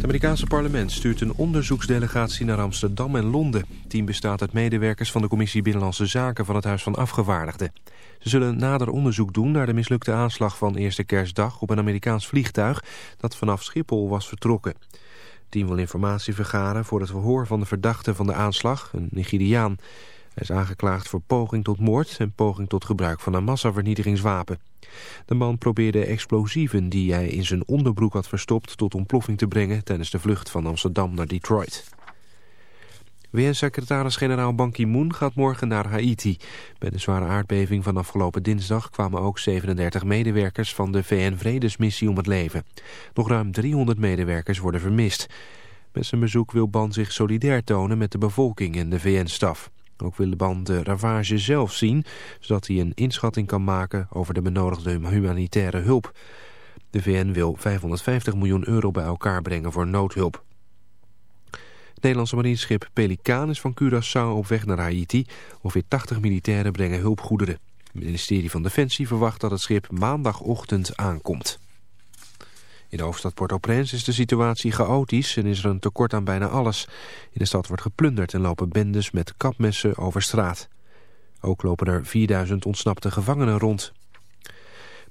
Het Amerikaanse parlement stuurt een onderzoeksdelegatie naar Amsterdam en Londen. Het team bestaat uit medewerkers van de Commissie Binnenlandse Zaken van het Huis van Afgevaardigden. Ze zullen nader onderzoek doen naar de mislukte aanslag van eerste kerstdag op een Amerikaans vliegtuig dat vanaf Schiphol was vertrokken. Het team wil informatie vergaren voor het verhoor van de verdachte van de aanslag, een Nigeriaan. Hij is aangeklaagd voor poging tot moord en poging tot gebruik van een massavernietigingswapen. De man probeerde explosieven die hij in zijn onderbroek had verstopt tot ontploffing te brengen tijdens de vlucht van Amsterdam naar Detroit. VN-secretaris-generaal Ban Ki-moon gaat morgen naar Haiti. Bij de zware aardbeving van afgelopen dinsdag kwamen ook 37 medewerkers van de VN-vredesmissie om het leven. Nog ruim 300 medewerkers worden vermist. Met zijn bezoek wil Ban zich solidair tonen met de bevolking en de VN-staf. Ook wil de Ban de ravage zelf zien, zodat hij een inschatting kan maken over de benodigde humanitaire hulp. De VN wil 550 miljoen euro bij elkaar brengen voor noodhulp. Het Nederlandse marineschip Pelikaan is van Curaçao op weg naar Haiti. Ongeveer 80 militairen brengen hulpgoederen. Het ministerie van Defensie verwacht dat het schip maandagochtend aankomt. In de hoofdstad Port-au-Prince is de situatie chaotisch en is er een tekort aan bijna alles. In de stad wordt geplunderd en lopen bendes met kapmessen over straat. Ook lopen er 4000 ontsnapte gevangenen rond.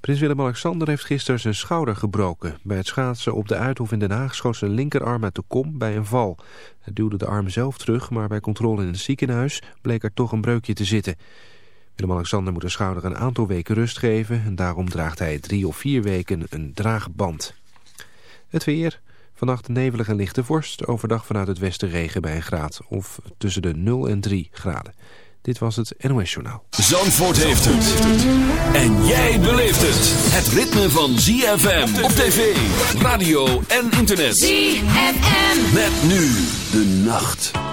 Prins Willem-Alexander heeft gisteren zijn schouder gebroken. Bij het schaatsen op de Uithof in Den Haag schoot zijn linkerarm uit de kom bij een val. Hij duwde de arm zelf terug, maar bij controle in het ziekenhuis bleek er toch een breukje te zitten. Willem-Alexander moet de schouder een aantal weken rust geven... en daarom draagt hij drie of vier weken een draagband. Het weer... Vannacht nevelig en lichte vorst. Overdag vanuit het westen regen bij een graad. Of tussen de 0 en 3 graden. Dit was het NOS Journaal. Zandvoort heeft het. En jij beleeft het. Het ritme van ZFM op tv, radio en internet. ZFM. Met nu de nacht.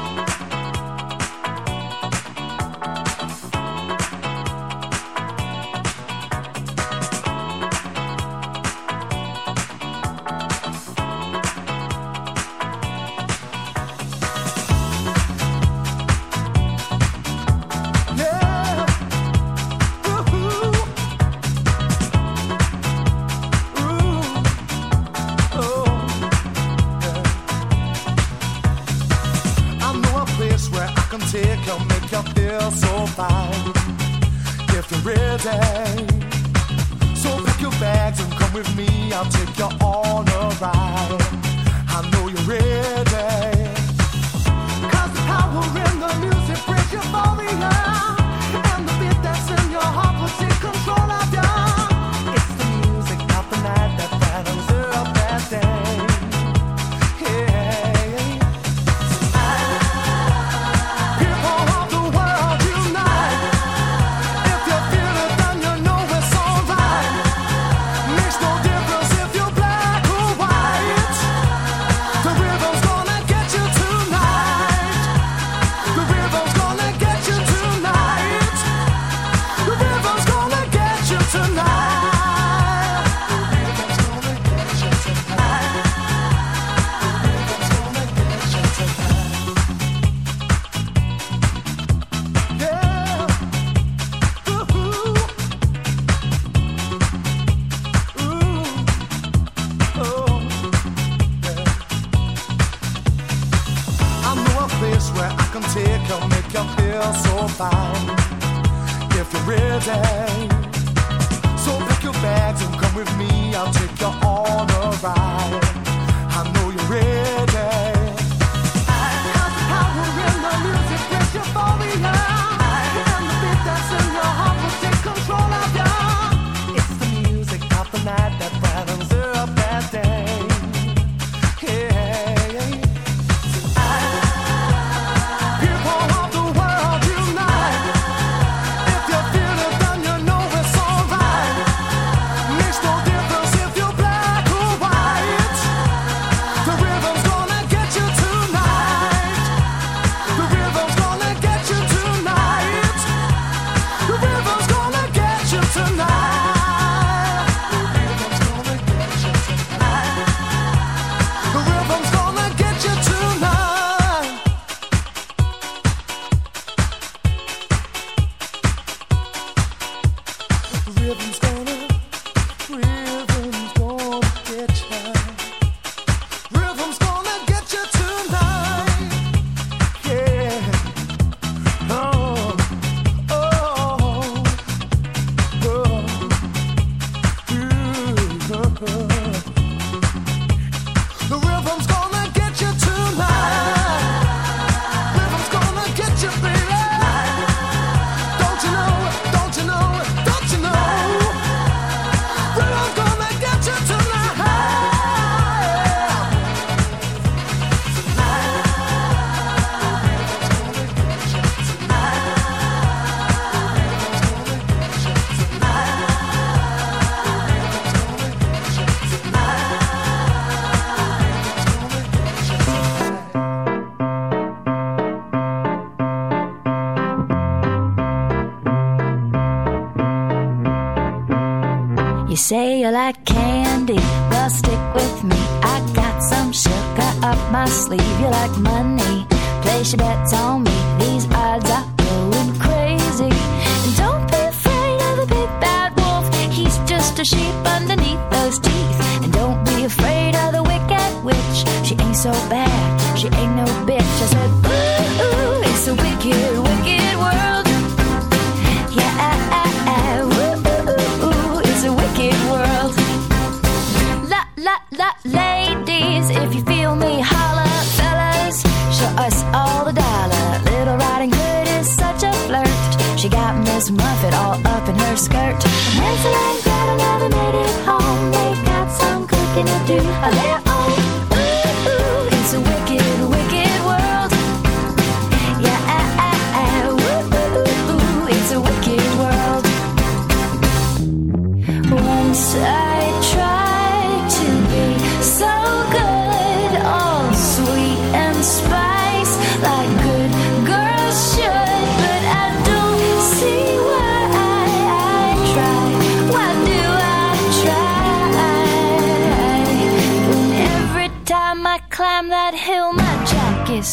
Hazel ain't never made it home. They got some cooking to do.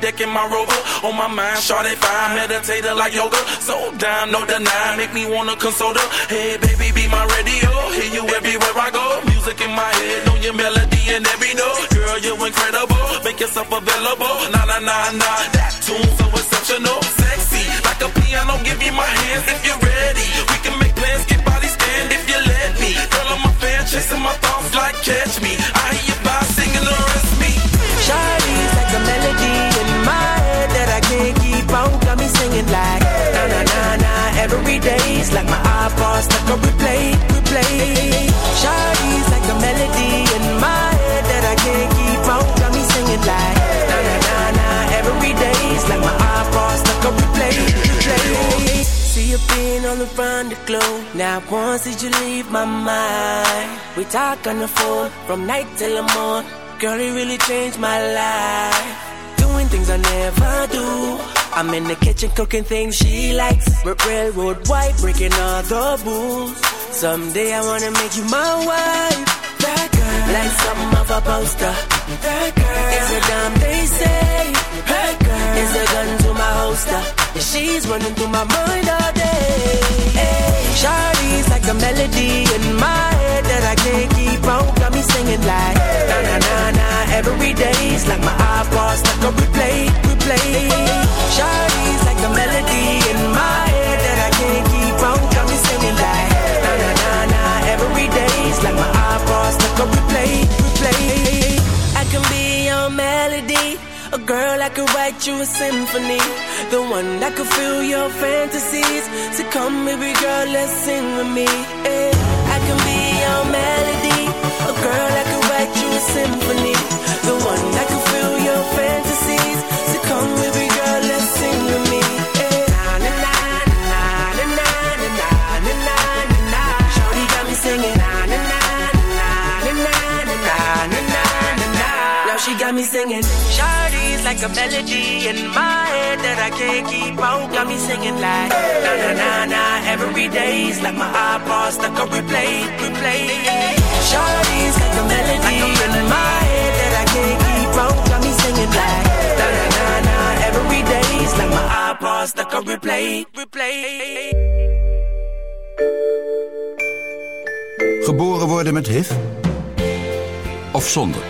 Deck in my rover. On my mind, Shawty fine, meditator like yoga. So down, no deny, make me wanna console her. Hey, baby, be my radio, hear you everywhere I go. Music in my head, know your melody and every note. Girl, you're incredible, make yourself available. Nah, nah, nah, nah, that tune so exceptional, sexy, like a piano. Give me my hands if you're ready. We can make plans, get body stand if you let me. Girl, I'm a fan, chasing my thoughts like catch me. I hear you by singing the rest me. Shawty's like na na na na every day's like my iPod stuck on replay, replay. Shawty's like a melody in my head that I can't keep out. Got me singing like na na na na every day's like my iPod stuck on replay, replay. See you being on the front of glow. Now once did you leave my mind? We talk on the phone from night till the morning. Girl, it really changed my life. Doing things I never do. I'm in the kitchen cooking things she likes. Railroad white, breaking all the rules. Someday I wanna make you my wife. That girl, like something off a poster. That girl is a damn they say. That girl is a gun to my holster. She's running through my mind all day. Hey, Shawty's like a melody in my head that I can't keep out. Got me singing like na na na na every day's like my iPod stuck on replay, replay. Shawty's like a melody in my head that I can't keep. Got me singing like na na na na every day's like my iPod stuck on replay, replay. I can be your melody. A girl I could write you a symphony. The one that could fill your fantasies. So come, baby girl, let's sing with me. eh. I can be your melody. A girl I could write you a symphony. mind. Shawty's like a melody in my head that I can't keep out. Got me singing like na na na na. Every day's like my iPod stuck on replay, replay. Shawty's like a melody in my head that I can't keep out. Got me singing like na na na na. Every day's like my iPod stuck on replay, replay. Geboren worden met HIV? Of zonder?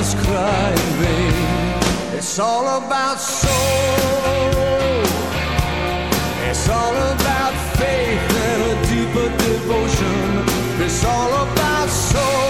others cry in vain. It's all about soul. It's all about faith and a deeper devotion. It's all about soul.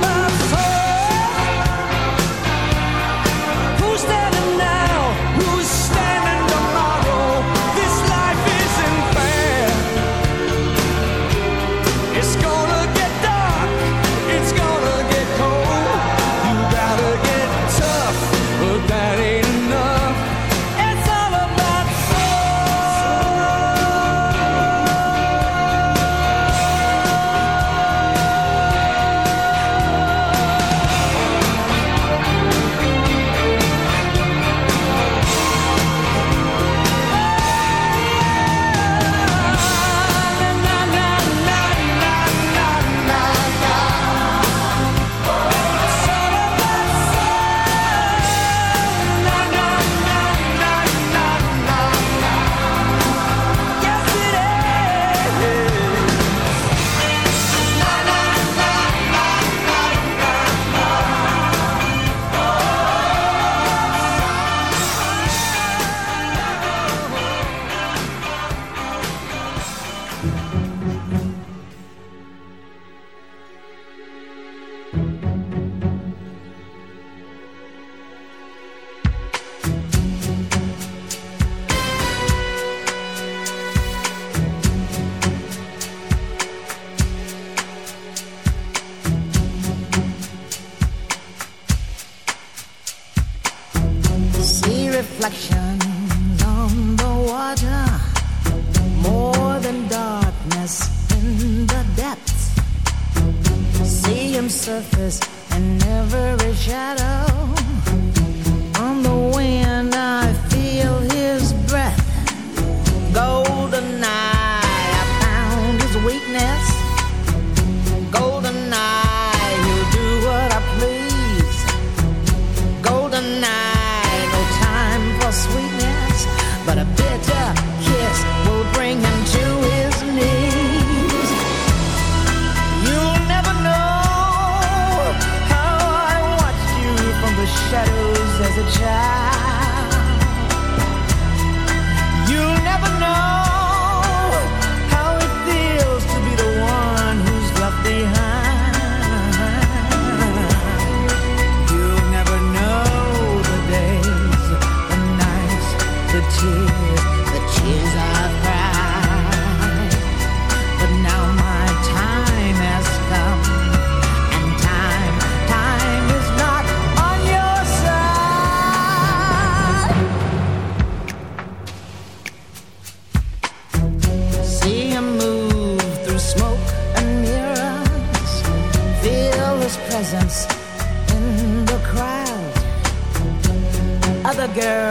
the depths. See him surface in every shadow. On the wind, I já. girl.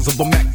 sounds of the Mac